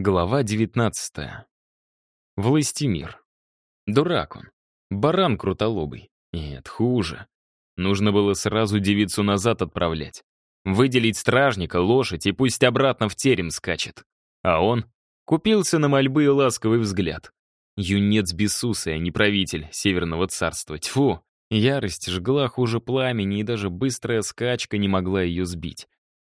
Глава 19. Властимир. Дурак он. Баран крутолобый. Нет, хуже. Нужно было сразу девицу назад отправлять. Выделить стражника, лошадь и пусть обратно в терем скачет. А он купился на мольбы и ласковый взгляд. Юнец Бесусый, а не правитель Северного царства. Тьфу! Ярость жгла хуже пламени, и даже быстрая скачка не могла ее сбить.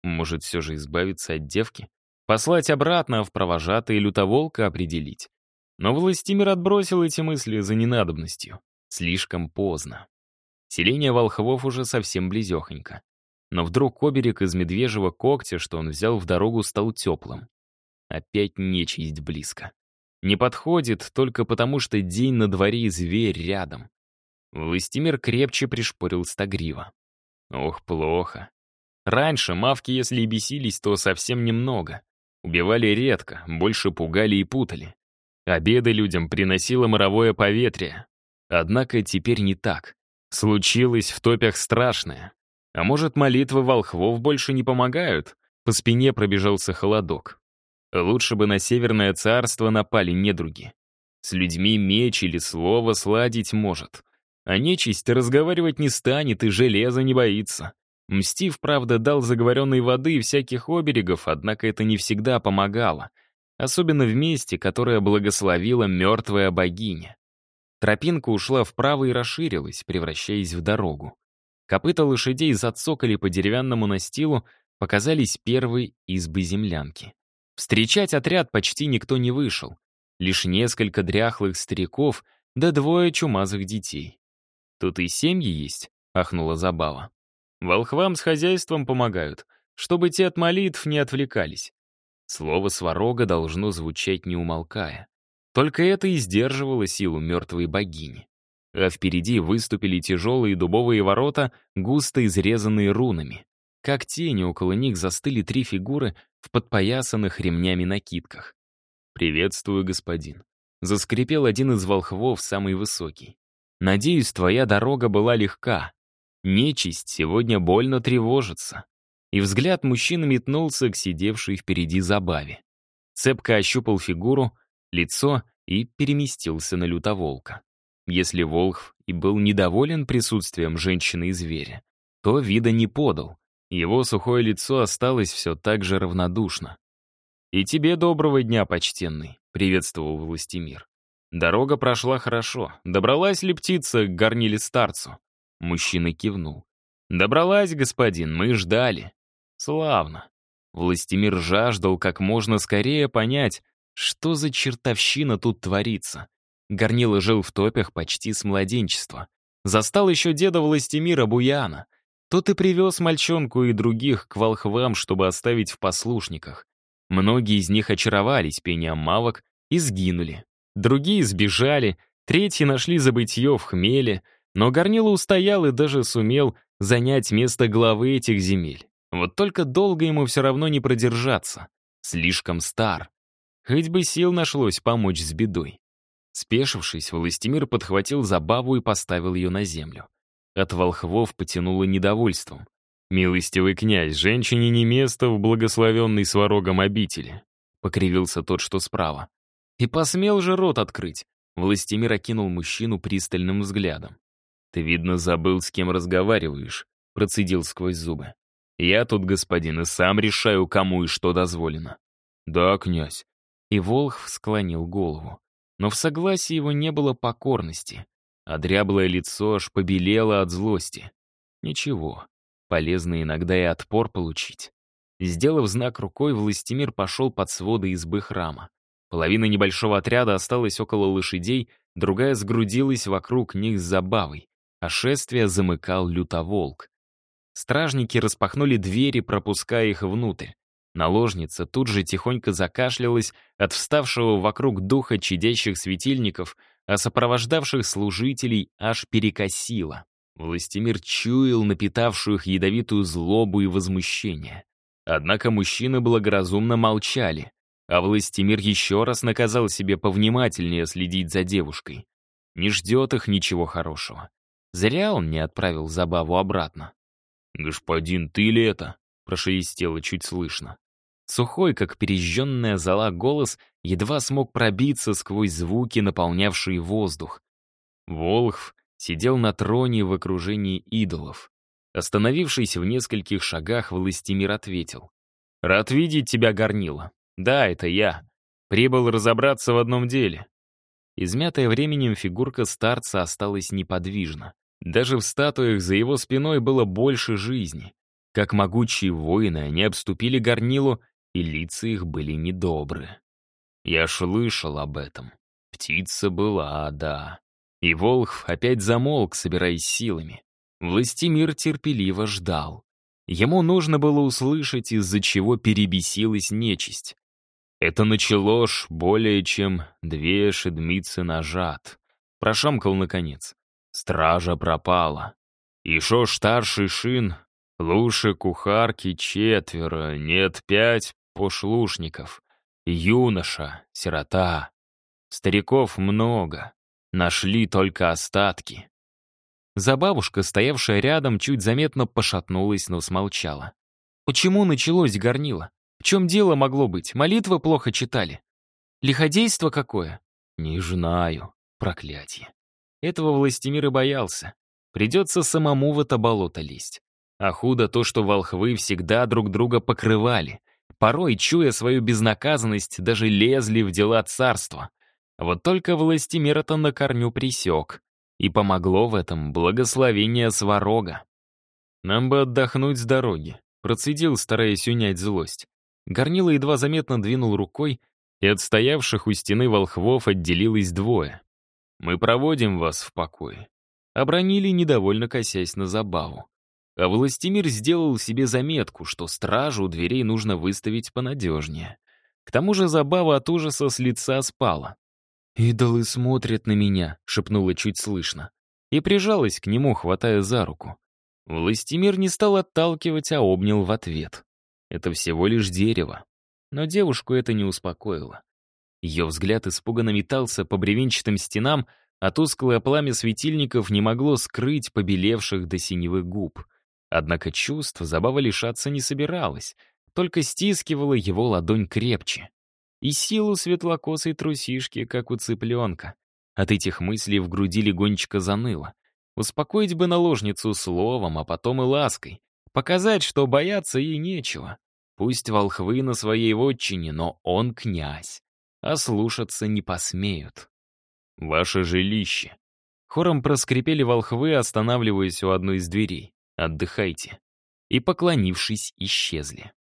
Может, все же избавиться от девки? Послать обратно, в провожатые лютоволка определить. Но Властимир отбросил эти мысли за ненадобностью. Слишком поздно. Селение волхвов уже совсем близехонько. Но вдруг оберег из медвежьего когтя, что он взял в дорогу, стал теплым. Опять нечисть близко. Не подходит только потому, что день на дворе и зверь рядом. Властимир крепче пришпорил стагрива. Ох, плохо. Раньше мавки, если и бесились, то совсем немного. Убивали редко, больше пугали и путали. Обеды людям приносило моровое поветрие. Однако теперь не так. Случилось в топях страшное. А может, молитвы волхвов больше не помогают? По спине пробежался холодок. Лучше бы на Северное царство напали недруги. С людьми меч или слово сладить может. А нечисть разговаривать не станет и железа не боится. Мстив, правда, дал заговоренной воды и всяких оберегов, однако это не всегда помогало. Особенно в месте, которое благословила мертвая богиня. Тропинка ушла вправо и расширилась, превращаясь в дорогу. Копыта лошадей зацокали по деревянному настилу, показались первые избы землянки. Встречать отряд почти никто не вышел. Лишь несколько дряхлых стариков, да двое чумазых детей. «Тут и семьи есть», — ахнула Забава. Волхвам с хозяйством помогают, чтобы те от молитв не отвлекались. Слово сварога должно звучать не умолкая. Только это и сдерживало силу мертвой богини. А впереди выступили тяжелые дубовые ворота, густо изрезанные рунами. Как тени около них застыли три фигуры в подпоясанных ремнями накидках. «Приветствую, господин». Заскрипел один из волхвов, самый высокий. «Надеюсь, твоя дорога была легка. Нечисть сегодня больно тревожится. И взгляд мужчины метнулся к сидевшей впереди забаве. Цепко ощупал фигуру, лицо и переместился на лютоволка. Если Волхв и был недоволен присутствием женщины и зверя, то вида не подал. Его сухое лицо осталось все так же равнодушно. «И тебе доброго дня, почтенный», — приветствовал Властимир. Дорога прошла хорошо. Добралась ли птица к горниле старцу? Мужчина кивнул. «Добралась, господин, мы ждали». «Славно». Властимир жаждал как можно скорее понять, что за чертовщина тут творится. Горнило жил в топях почти с младенчества. Застал еще деда Властимира Буяна. Тот и привез мальчонку и других к волхвам, чтобы оставить в послушниках. Многие из них очаровались пением мавок и сгинули. Другие сбежали, третьи нашли забытье в хмеле — но Горнило устоял и даже сумел занять место главы этих земель. Вот только долго ему все равно не продержаться. Слишком стар. Хоть бы сил нашлось помочь с бедой. Спешившись, Властимир подхватил забаву и поставил ее на землю. От волхвов потянуло недовольством. «Милостивый князь, женщине не место в благословенной сварогом обители», — покривился тот, что справа. И посмел же рот открыть. Властимир окинул мужчину пристальным взглядом. «Ты, видно, забыл, с кем разговариваешь», — процедил сквозь зубы. «Я тут, господин, и сам решаю, кому и что дозволено». «Да, князь». И Волхв склонил голову. Но в согласии его не было покорности, а дряблое лицо аж побелело от злости. Ничего, полезно иногда и отпор получить. Сделав знак рукой, Властимир пошел под своды избы храма. Половина небольшого отряда осталась около лошадей, другая сгрудилась вокруг них с забавой а шествие замыкал лютоволк. Стражники распахнули двери, пропуская их внутрь. Наложница тут же тихонько закашлялась от вставшего вокруг духа чадящих светильников, а сопровождавших служителей аж перекосило. Властимир чуял напитавшую их ядовитую злобу и возмущение. Однако мужчины благоразумно молчали, а Властимир еще раз наказал себе повнимательнее следить за девушкой. Не ждет их ничего хорошего. Зря он не отправил забаву обратно. «Господин, ты ли это?» — прошелестело чуть слышно. Сухой, как пережженная зола, голос едва смог пробиться сквозь звуки, наполнявшие воздух. Волхв сидел на троне в окружении идолов. Остановившись в нескольких шагах, Властимир ответил. «Рад видеть тебя, Горнила. Да, это я. Прибыл разобраться в одном деле». Измятая временем фигурка старца осталась неподвижна. Даже в статуях за его спиной было больше жизни. Как могучие воины, они обступили горнилу и лица их были недобры. Я слышал об этом. Птица была, да. И Волхв опять замолк, собираясь силами. Властимир терпеливо ждал. Ему нужно было услышать, из-за чего перебесилась нечисть. Это началось более чем две шедмицы нажат. Прошамкал наконец. Стража пропала. Шо старший шин, лучше кухарки четверо, нет пять, пошлушников, юноша, сирота. Стариков много, нашли только остатки. Забавушка, стоявшая рядом, чуть заметно пошатнулась, но смолчала. Почему началось горнило? В чем дело могло быть? Молитвы плохо читали? Лиходейство какое? Не знаю. Проклятие. Этого Властимир и боялся. Придется самому в это болото лезть. А худо то, что волхвы всегда друг друга покрывали порой, чуя свою безнаказанность, даже лезли в дела царства. Вот только властимир это на корню присек. И помогло в этом благословение Сварога. «Нам бы отдохнуть с дороги», — процедил, стараясь унять злость. Горнило едва заметно двинул рукой, и от стоявших у стены волхвов отделилось двое. «Мы проводим вас в покое», — обронили, недовольно косясь на забаву. А Властимир сделал себе заметку, что стражу у дверей нужно выставить понадежнее. К тому же забава от ужаса с лица спала. «Идолы смотрят на меня», — шепнула чуть слышно. И прижалась к нему, хватая за руку. Властимир не стал отталкивать, а обнял в ответ. Это всего лишь дерево. Но девушку это не успокоило. Ее взгляд испуганно метался по бревенчатым стенам, а тусклое пламя светильников не могло скрыть побелевших до синевых губ — Однако чувств забава лишаться не собиралась, только стискивала его ладонь крепче. И силу светлокосой трусишки, как у цыпленка. От этих мыслей в груди легонечко заныло. Успокоить бы наложницу словом, а потом и лаской. Показать, что бояться ей нечего. Пусть волхвы на своей вотчине, но он князь. А слушаться не посмеют. «Ваше жилище». Хором проскрипели волхвы, останавливаясь у одной из дверей. Отдыхайте». И, поклонившись, исчезли.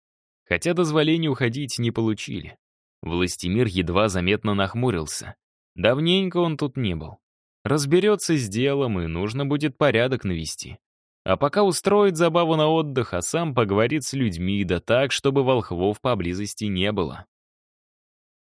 Хотя дозволения уходить не получили. Властимир едва заметно нахмурился. Давненько он тут не был. Разберется с делом, и нужно будет порядок навести. А пока устроит забаву на отдых, а сам поговорит с людьми, да так, чтобы волхвов поблизости не было.